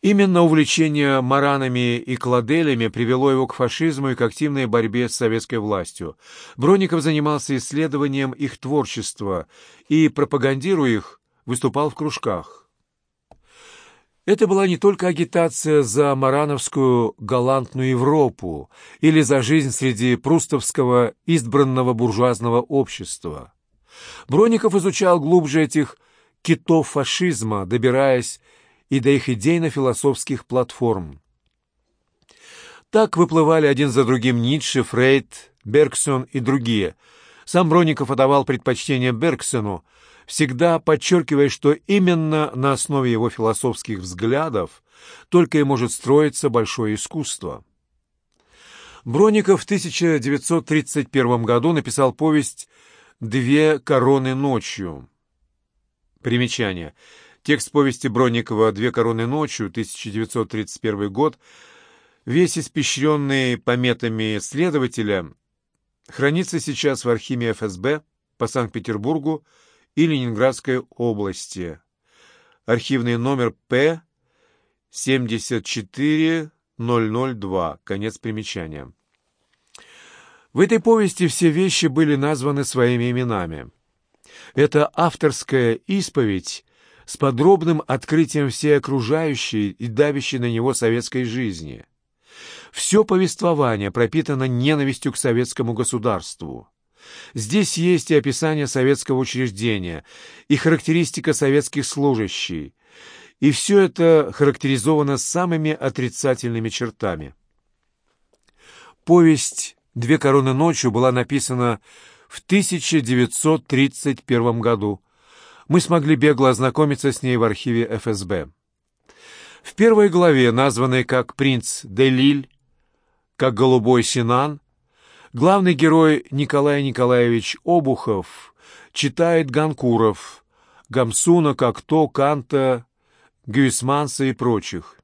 Именно увлечение маранами и кладелями привело его к фашизму и к активной борьбе с советской властью. Бронников занимался исследованием их творчества и, пропагандируя их, выступал в кружках. Это была не только агитация за марановскую галантную Европу или за жизнь среди прустовского избранного буржуазного общества. Бронников изучал глубже этих китов фашизма, добираясь и до их идейно-философских платформ. Так выплывали один за другим Ницше, Фрейд, Бергсон и другие. Сам Бронников отдавал предпочтение Бергсону, всегда подчеркивая, что именно на основе его философских взглядов только и может строиться большое искусство. Бронников в 1931 году написал повесть «Две короны ночью». Примечание – Текст повести Бронникова «Две короны ночью», 1931 год, весь испещренный пометами следователя, хранится сейчас в архиве ФСБ по Санкт-Петербургу и Ленинградской области. Архивный номер П 74002. Конец примечания. В этой повести все вещи были названы своими именами. Это авторская исповедь с подробным открытием всей окружающей и давящей на него советской жизни. Все повествование пропитано ненавистью к советскому государству. Здесь есть и описание советского учреждения, и характеристика советских служащих, и все это характеризовано самыми отрицательными чертами. Повесть «Две короны ночью» была написана в 1931 году, мы смогли бегло ознакомиться с ней в архиве ФСБ. В первой главе, названной как «Принц Делиль», как «Голубой Синан», главный герой Николай Николаевич Обухов читает Ганкуров, Гамсуна, Кокто, Канта, Гюисманса и прочих.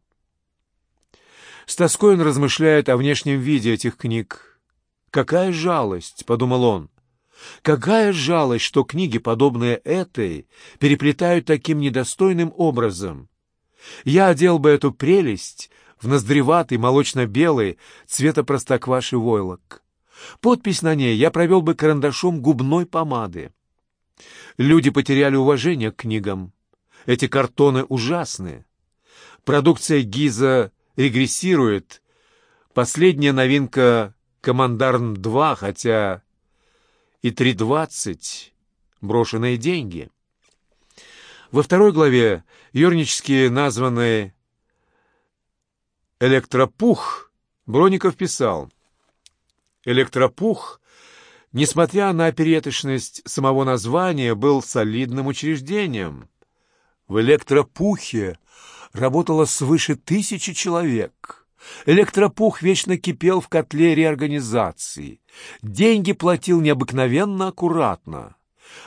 С тоской он размышляет о внешнем виде этих книг. «Какая жалость!» — подумал он. Какая жалость, что книги, подобные этой, переплетают таким недостойным образом. Я одел бы эту прелесть в ноздреватый молочно-белый цвета простокваши войлок. Подпись на ней я провел бы карандашом губной помады. Люди потеряли уважение к книгам. Эти картоны ужасны. Продукция Гиза регрессирует. Последняя новинка «Командарн-2», хотя и 3.20 — брошенные деньги. Во второй главе юрнически названный «Электропух» Броников писал «Электропух, несмотря на опереточность самого названия, был солидным учреждением. В электропухе работало свыше тысячи человек». Электропух вечно кипел в котле реорганизации. Деньги платил необыкновенно аккуратно.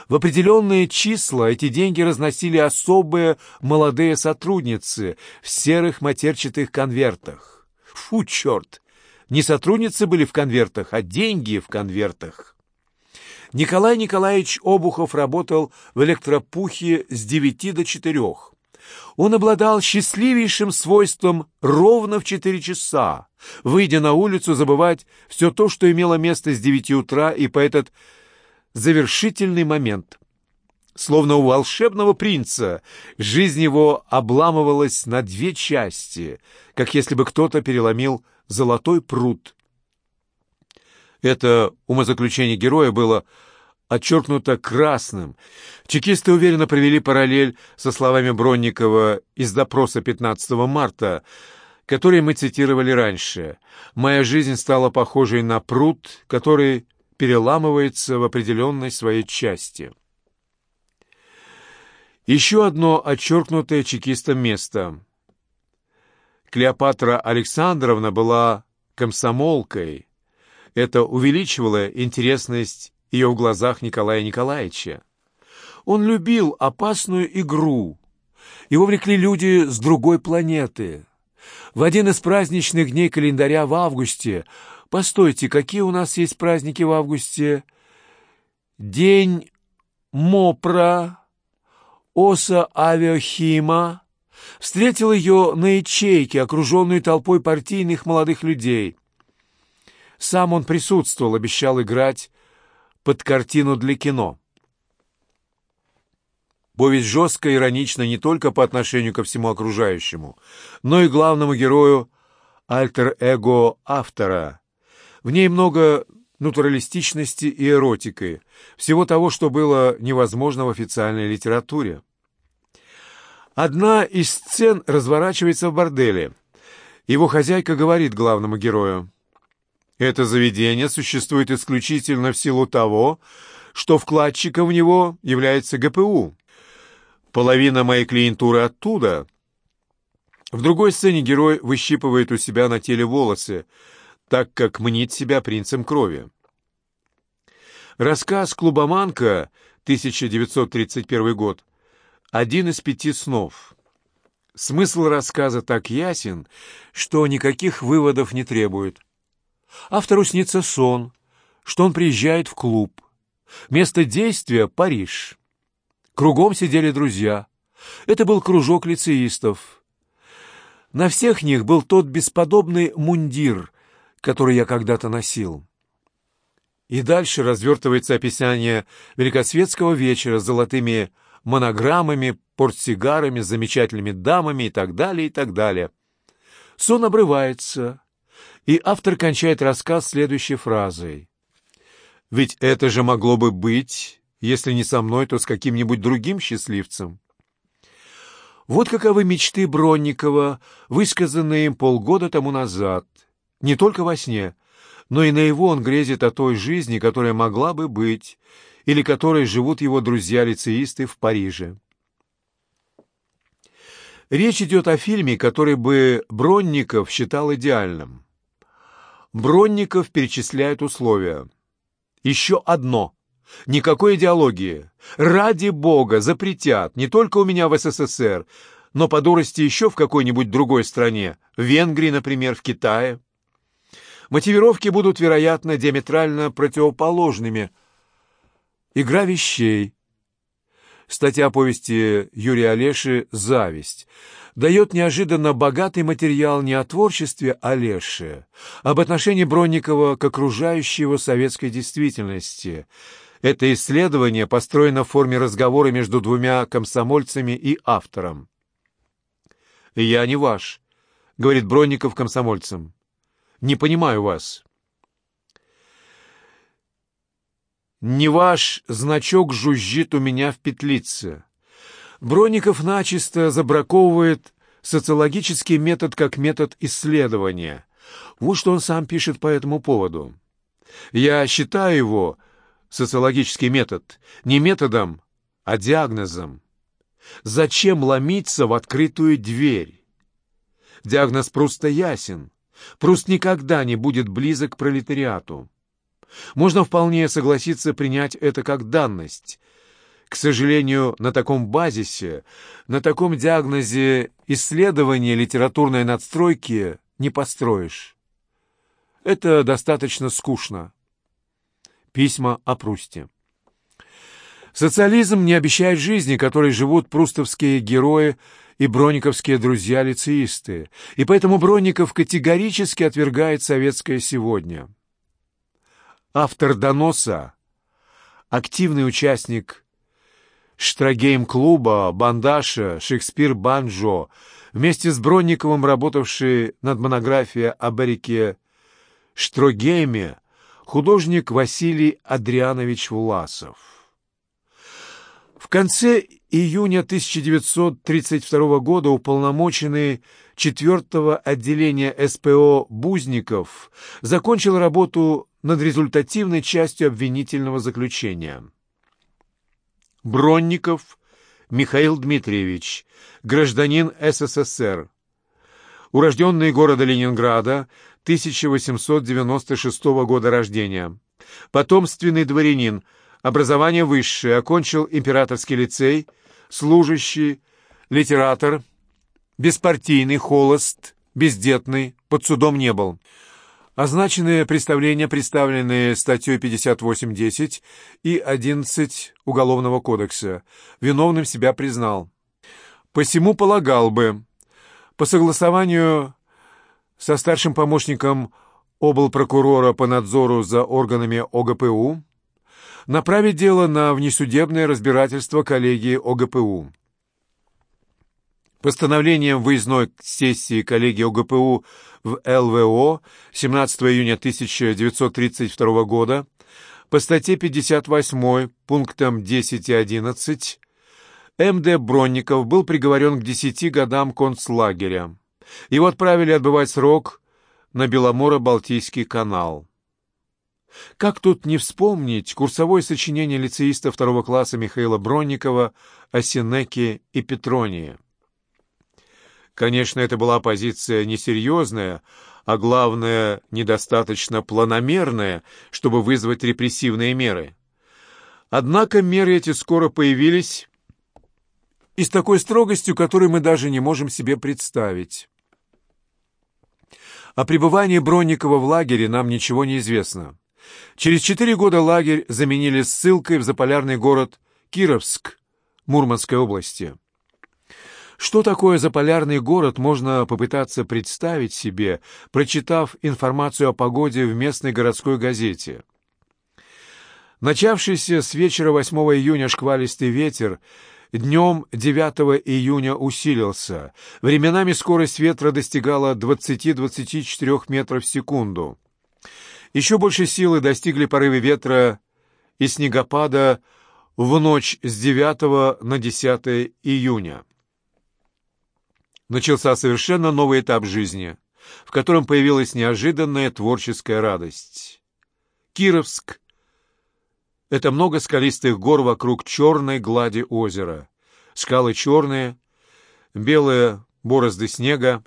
В определенные числа эти деньги разносили особые молодые сотрудницы в серых матерчатых конвертах. Фу, черт! Не сотрудницы были в конвертах, а деньги в конвертах. Николай Николаевич Обухов работал в электропухе с девяти до четырех. Он обладал счастливейшим свойством ровно в четыре часа, выйдя на улицу, забывать все то, что имело место с девяти утра и по этот завершительный момент. Словно у волшебного принца жизнь его обламывалась на две части, как если бы кто-то переломил золотой пруд. Это умозаключение героя было отчеркнуто красным. Чекисты уверенно провели параллель со словами Бронникова из допроса 15 марта, которые мы цитировали раньше. «Моя жизнь стала похожей на пруд, который переламывается в определенной своей части». Еще одно отчеркнутое чекистом место. Клеопатра Александровна была комсомолкой. Это увеличивало интересность ее в глазах Николая Николаевича. Он любил опасную игру. Его влекли люди с другой планеты. В один из праздничных дней календаря в августе... Постойте, какие у нас есть праздники в августе? День Мопра, Оса Авиахима, встретил ее на ячейке, окруженную толпой партийных молодых людей. Сам он присутствовал, обещал играть под картину для кино. Повесть жестко иронична не только по отношению ко всему окружающему, но и главному герою альтер-эго автора. В ней много натуралистичности и эротики, всего того, что было невозможно в официальной литературе. Одна из сцен разворачивается в борделе. Его хозяйка говорит главному герою, «Это заведение существует исключительно в силу того, что вкладчиком в него является ГПУ. Половина моей клиентуры оттуда». В другой сцене герой выщипывает у себя на теле волосы, так как мнит себя принцем крови. Рассказ «Клубоманка» 1931 год один из пяти снов. Смысл рассказа так ясен, что никаких выводов не требует. Автору снится сон, что он приезжает в клуб. Место действия — Париж. Кругом сидели друзья. Это был кружок лицеистов. На всех них был тот бесподобный мундир, который я когда-то носил. И дальше развертывается описание великосветского вечера с золотыми монограммами, портсигарами, замечательными дамами и так далее, и так далее. Сон обрывается, и автор кончает рассказ следующей фразой. «Ведь это же могло бы быть, если не со мной, то с каким-нибудь другим счастливцем». Вот каковы мечты Бронникова, высказанные им полгода тому назад. Не только во сне, но и наяву он грезит о той жизни, которая могла бы быть, или которой живут его друзья-лицеисты в Париже. Речь идет о фильме, который бы Бронников считал идеальным. Бронников перечисляет условия. Еще одно. Никакой идеологии. Ради бога, запретят, не только у меня в СССР, но по дурости еще в какой-нибудь другой стране, в Венгрии, например, в Китае. Мотивировки будут, вероятно, диаметрально противоположными – Игра вещей. Статья повести Юрия Олеши «Зависть» дает неожиданно богатый материал не о творчестве Олеши, а об отношении Бронникова к окружающей его советской действительности. Это исследование построено в форме разговора между двумя комсомольцами и автором. «Я не ваш», — говорит Бронников комсомольцам. «Не понимаю вас». Не ваш значок жужжит у меня в петлице. Бронников начисто забраковывает социологический метод как метод исследования. Вот что он сам пишет по этому поводу. Я считаю его, социологический метод, не методом, а диагнозом. Зачем ломиться в открытую дверь? Диагноз просто ясен. Пруст никогда не будет близок к пролетариату. Можно вполне согласиться принять это как данность. К сожалению, на таком базисе, на таком диагнозе исследования литературной надстройки не построишь. Это достаточно скучно. Письма о Прусте. Социализм не обещает жизни, которой живут прустовские герои и бронниковские друзья-лицеисты, и поэтому Бронников категорически отвергает советское сегодня автор доноса, активный участник Штрагейм-клуба, Бандаша, Шекспир-Банджо, вместе с Бронниковым работавший над монографией о Берике Штрогейме, художник Василий Адрианович Власов. В конце июня 1932 года уполномоченный 4 отделения СПО Бузников закончил работу над результативной частью обвинительного заключения. Бронников Михаил Дмитриевич, гражданин СССР, урожденный города Ленинграда, 1896 года рождения, потомственный дворянин, образование высшее, окончил императорский лицей, служащий, литератор, беспартийный, холост, бездетный, под судом не был. Означенные представления, представленные статьей 58.10 и 11 Уголовного кодекса, виновным себя признал. Посему полагал бы, по согласованию со старшим помощником облпрокурора по надзору за органами ОГПУ направить дело на внесудебное разбирательство коллегии ОГПУ. Постановлением выездной сессии коллегии ОГПУ в ЛВО 17 июня 1932 года по статье 58 пунктам 10 и 11 М.Д. Бронников был приговорен к 10 годам концлагеря. Его отправили отбывать срок на Беломоро-Балтийский канал. Как тут не вспомнить курсовое сочинение лицеиста второго класса Михаила Бронникова о Синеке и Петронии? Конечно, это была позиция несерьезная, а главное, недостаточно планомерная, чтобы вызвать репрессивные меры. Однако меры эти скоро появились и с такой строгостью, которую мы даже не можем себе представить. О пребывании Бронникова в лагере нам ничего не известно. Через четыре года лагерь заменили ссылкой в заполярный город Кировск Мурманской области. Что такое заполярный город, можно попытаться представить себе, прочитав информацию о погоде в местной городской газете. Начавшийся с вечера 8 июня шквалистый ветер Днем 9 июня усилился. Временами скорость ветра достигала 20-24 метров в секунду. Еще больше силы достигли порывы ветра и снегопада в ночь с 9 на 10 июня. Начался совершенно новый этап жизни, в котором появилась неожиданная творческая радость. Кировск это много скалистых гор вокруг черной глади озера. Скалы черные, белые борозды снега,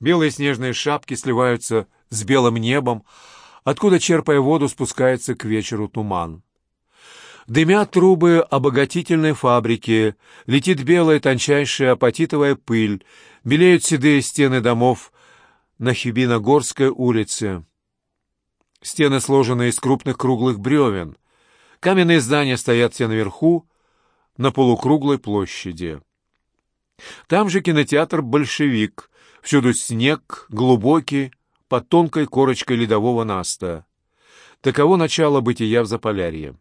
белые снежные шапки сливаются с белым небом, откуда, черпая воду, спускается к вечеру туман. Дымят трубы обогатительной фабрики, летит белая тончайшая апатитовая пыль, белеют седые стены домов на Хибиногорской улице. Стены сложены из крупных круглых бревен. Каменные здания стоят все наверху, на полукруглой площади. Там же кинотеатр «Большевик». Всюду снег, глубокий, под тонкой корочкой ледового наста. Таково начало бытия в Заполярье.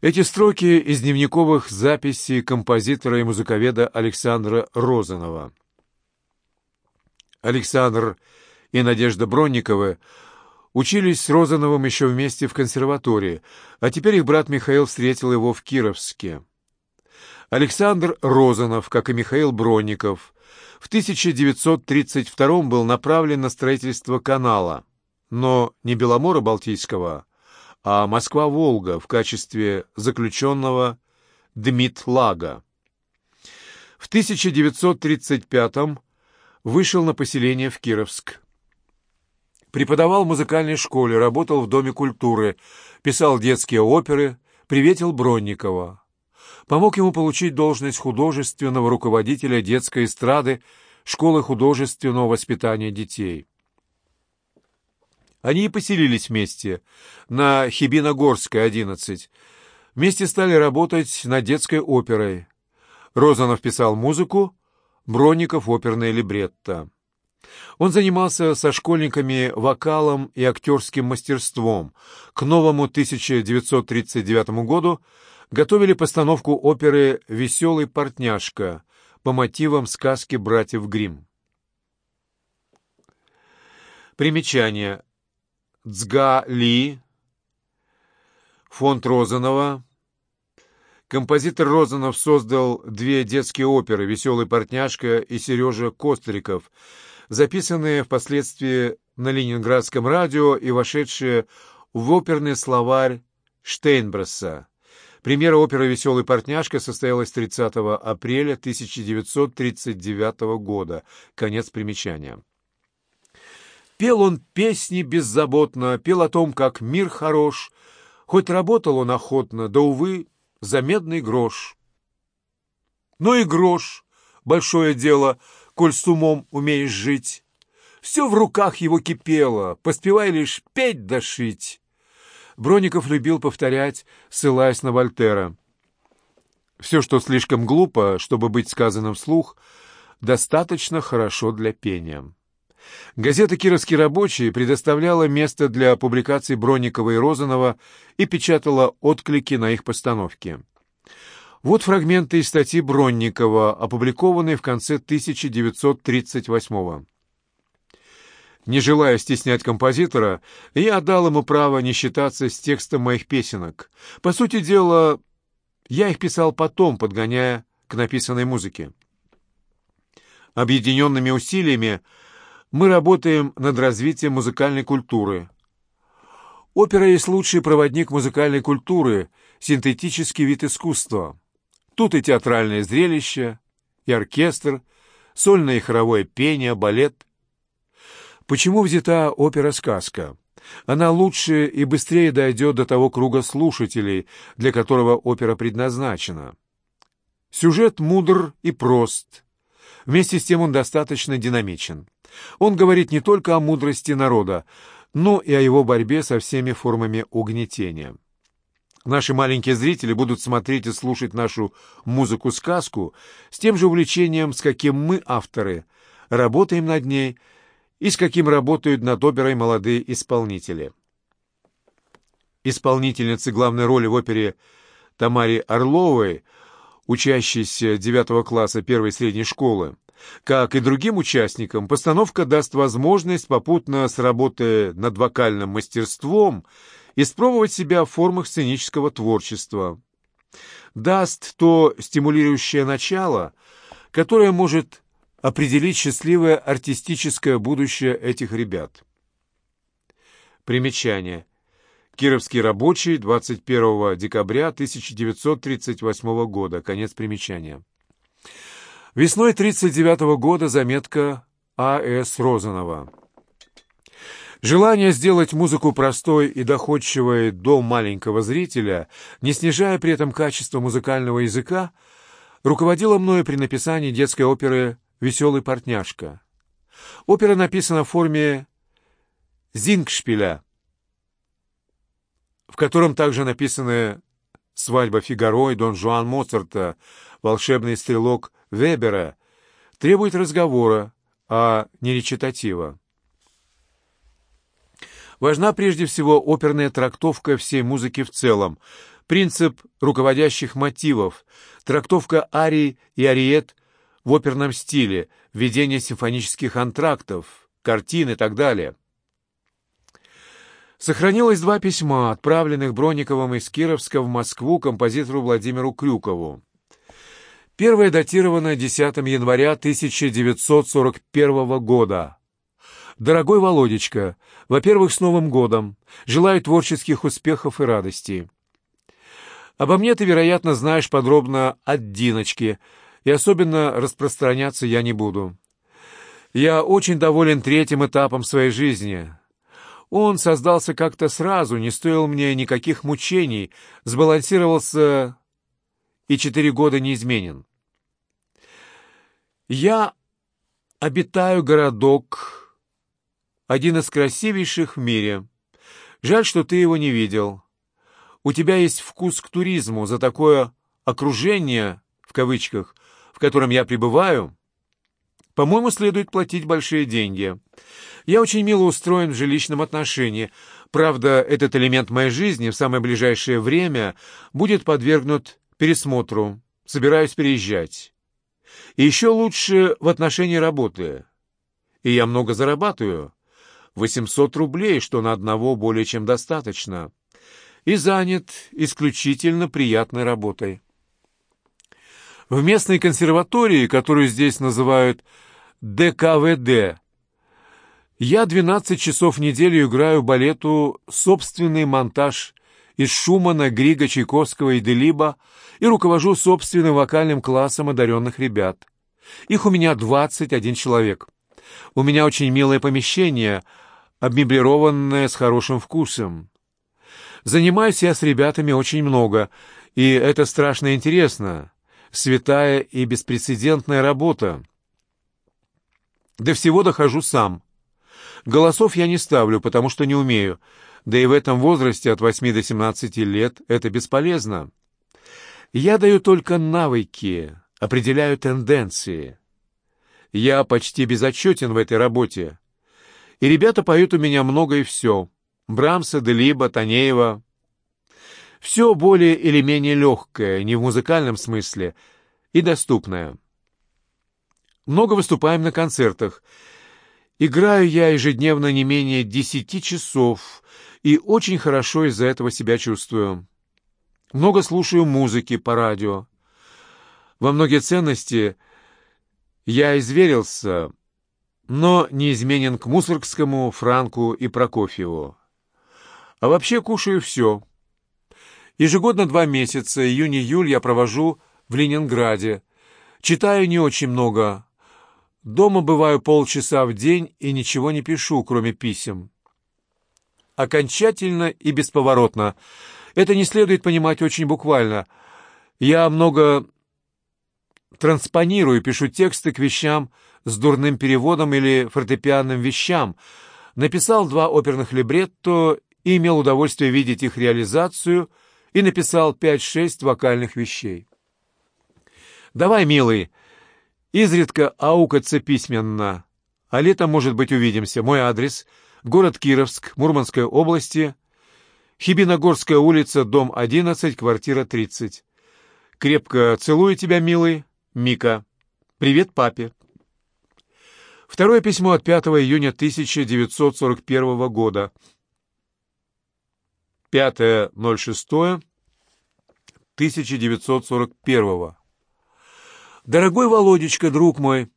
Эти строки из дневниковых записей композитора и музыковеда Александра Розанова. Александр и Надежда Бронниковы Учились с Розановым еще вместе в консерватории, а теперь их брат Михаил встретил его в Кировске. Александр Розанов, как и Михаил Бронников, в 1932 был направлен на строительство канала, но не Беломора Балтийского, а Москва-Волга в качестве заключенного Дмитлага. В 1935 вышел на поселение в Кировск. Преподавал в музыкальной школе, работал в Доме культуры, писал детские оперы, приветил Бронникова. Помог ему получить должность художественного руководителя детской эстрады школы художественного воспитания детей. Они и поселились вместе на Хибиногорской, 11. Вместе стали работать над детской оперой. Розанов писал музыку, Бронников — оперное либретто. Он занимался со школьниками вокалом и актерским мастерством. К новому 1939 году готовили постановку оперы «Веселый портняшка» по мотивам сказки братьев Гримм. Примечание. Цга Ли, фонд Розанова. Композитор Розанов создал две детские оперы «Веселый портняшка» и «Сережа Костриков», записанные впоследствии на ленинградском радио и вошедшие в оперный словарь Штейнбресса. Премьера оперы «Веселый портняшка» состоялась 30 апреля 1939 года. Конец примечания. Пел он песни беззаботно, пел о том, как мир хорош. Хоть работал он охотно, да, увы, за медный грош. Но и грош — большое дело — коль с умом умеешь жить. Все в руках его кипело, поспевай лишь петь да шить. Броников любил повторять, ссылаясь на Вольтера. Все, что слишком глупо, чтобы быть сказанным вслух, достаточно хорошо для пения. Газета «Кировский рабочий» предоставляла место для публикаций Бронникова и Розанова и печатала отклики на их постановки. Вот фрагменты из статьи Бронникова, опубликованные в конце 1938 года. Не желая стеснять композитора, я отдал ему право не считаться с текстом моих песенок. По сути дела, я их писал потом, подгоняя к написанной музыке. Объединенными усилиями мы работаем над развитием музыкальной культуры. Опера есть лучший проводник музыкальной культуры, синтетический вид искусства. Тут и театральное зрелище, и оркестр, сольное и хоровое пение, балет. Почему взята опера-сказка? Она лучше и быстрее дойдет до того круга слушателей, для которого опера предназначена. Сюжет мудр и прост. Вместе с тем он достаточно динамичен. Он говорит не только о мудрости народа, но и о его борьбе со всеми формами угнетения. Наши маленькие зрители будут смотреть и слушать нашу музыку-сказку с тем же увлечением, с каким мы, авторы, работаем над ней – и с каким работают над оперой молодые исполнители. Исполнительницы главной роли в опере Тамаре Орловой, учащейся девятого класса первой средней школы, как и другим участникам, постановка даст возможность, попутно с работой над вокальным мастерством, испробовать себя в формах сценического творчества. Даст то стимулирующее начало, которое может определить счастливое артистическое будущее этих ребят. Примечание. Кировский рабочий, 21 декабря 1938 года. Конец примечания. Весной 1939 года заметка А.С. Розанова. Желание сделать музыку простой и доходчивой до маленького зрителя, не снижая при этом качество музыкального языка, руководило мною при написании детской оперы «Веселый портняшка». Опера написана в форме зингшпиля, в котором также написаны «Свадьба Фигаро» и «Дон Жуан Моцарта», «Волшебный стрелок» Вебера, требует разговора, а не речитатива. Важна прежде всего оперная трактовка всей музыки в целом, принцип руководящих мотивов, трактовка арий и ариет в оперном стиле, введение симфонических антрактов, картин и так далее. Сохранилось два письма, отправленных Бронниковым из Кировска в Москву композитору Владимиру Крюкову. Первое датировано 10 января 1941 года. «Дорогой Володечка, во-первых, с Новым годом! Желаю творческих успехов и радости. Обо мне ты, вероятно, знаешь подробно от Диночки, и особенно распространяться я не буду. Я очень доволен третьим этапом своей жизни. Он создался как-то сразу, не стоил мне никаких мучений, сбалансировался и четыре года неизменен. Я обитаю городок, один из красивейших в мире. Жаль, что ты его не видел. У тебя есть вкус к туризму за такое «окружение», в кавычках, в котором я пребываю, по-моему, следует платить большие деньги. Я очень мило устроен в жилищном отношении. Правда, этот элемент моей жизни в самое ближайшее время будет подвергнут пересмотру. Собираюсь переезжать. Еще лучше в отношении работы. И я много зарабатываю. 800 рублей, что на одного более чем достаточно. И занят исключительно приятной работой. В местной консерватории, которую здесь называют ДКВД, я 12 часов в неделю играю балету «Собственный монтаж» из Шумана, Грига, Чайковского и Делиба и руковожу собственным вокальным классом одаренных ребят. Их у меня 21 человек. У меня очень милое помещение, обмеблированное с хорошим вкусом. Занимаюсь я с ребятами очень много, и это страшно интересно святая и беспрецедентная работа. До всего дохожу сам. Голосов я не ставлю, потому что не умею, да и в этом возрасте от 8 до 17 лет это бесполезно. Я даю только навыки, определяю тенденции. Я почти безотчетен в этой работе. И ребята поют у меня много и все. Брамса, Делиба, Танеева. Все более или менее легкое, не в музыкальном смысле, и доступное. Много выступаем на концертах. Играю я ежедневно не менее десяти часов, и очень хорошо из-за этого себя чувствую. Много слушаю музыки по радио. Во многие ценности я изверился, но не изменен к Мусоргскому, Франку и Прокофьеву. А вообще кушаю все. Ежегодно два месяца, июнь-июль, я провожу в Ленинграде. Читаю не очень много. Дома бываю полчаса в день и ничего не пишу, кроме писем. Окончательно и бесповоротно. Это не следует понимать очень буквально. Я много транспонирую, пишу тексты к вещам с дурным переводом или фортепианным вещам. Написал два оперных либретто и имел удовольствие видеть их реализацию и написал пять-шесть вокальных вещей. «Давай, милый, изредка аукаться письменно, а летом, может быть, увидимся. Мой адрес — город Кировск, Мурманской области, Хибиногорская улица, дом 11, квартира 30. Крепко целую тебя, милый, Мика. Привет папе. Второе письмо от 5 июня 1941 года. 5.06.1941. Дорогой Володечка, друг мой,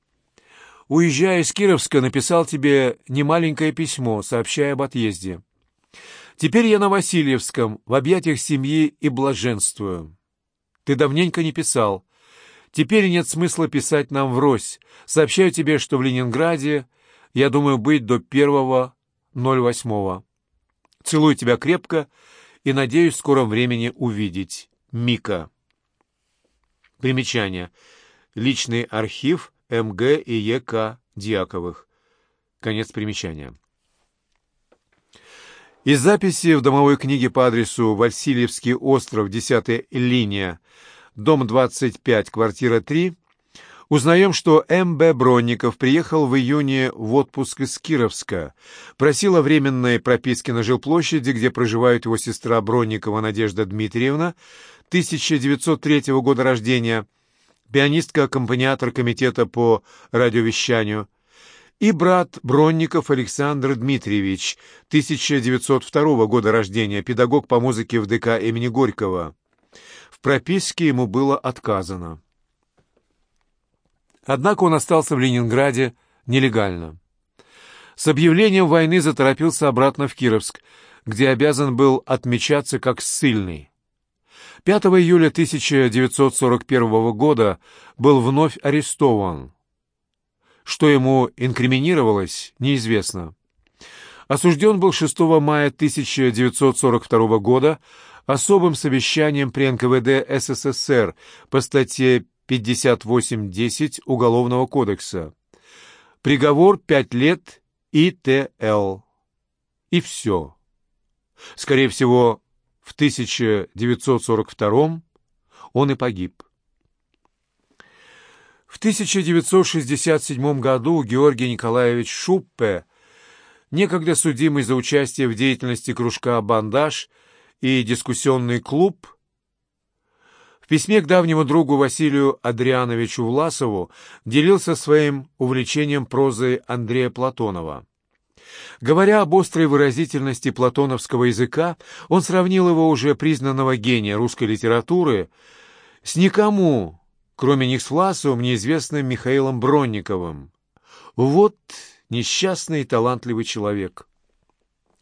уезжая из Кировска, написал тебе немаленькое письмо, сообщая об отъезде. Теперь я на Васильевском, в объятиях семьи и блаженствую. Ты давненько не писал. Теперь нет смысла писать нам врозь. Сообщаю тебе, что в Ленинграде я думаю быть до первого ноль восьмого. Целую тебя крепко и надеюсь в скором времени увидеть. Мика. Примечание. Личный архив МГ и ЕК Дьяковых. Конец примечания. Из записи в домовой книге по адресу Васильевский остров, 10 линия, дом 25, квартира 3, узнаем, что М.Б. Бронников приехал в июне в отпуск из Кировска, просил о временной прописке на жилплощади, где проживает его сестра Бронникова Надежда Дмитриевна, 1903 года рождения, пианистка-аккомпаниатор комитета по радиовещанию, и брат Бронников Александр Дмитриевич, 1902 года рождения, педагог по музыке в ДК имени Горького прописке ему было отказано. Однако он остался в Ленинграде нелегально. С объявлением войны заторопился обратно в Кировск, где обязан был отмечаться как ссыльный. 5 июля 1941 года был вновь арестован. Что ему инкриминировалось, неизвестно. Осужден был 6 мая 1942 года особым совещанием при НКВД СССР по статье 58.10 Уголовного кодекса. Приговор пять лет ИТЛ. И все. Скорее всего, в 1942 он и погиб. В 1967 году Георгий Николаевич Шуппе, некогда судимый за участие в деятельности кружка «Бандаж», и дискуссионный клуб, в письме к давнему другу Василию Адриановичу Власову делился своим увлечением прозой Андрея Платонова. Говоря об острой выразительности платоновского языка, он сравнил его уже признанного гения русской литературы с никому, кроме них с Власовым, неизвестным Михаилом Бронниковым. Вот несчастный и талантливый человек.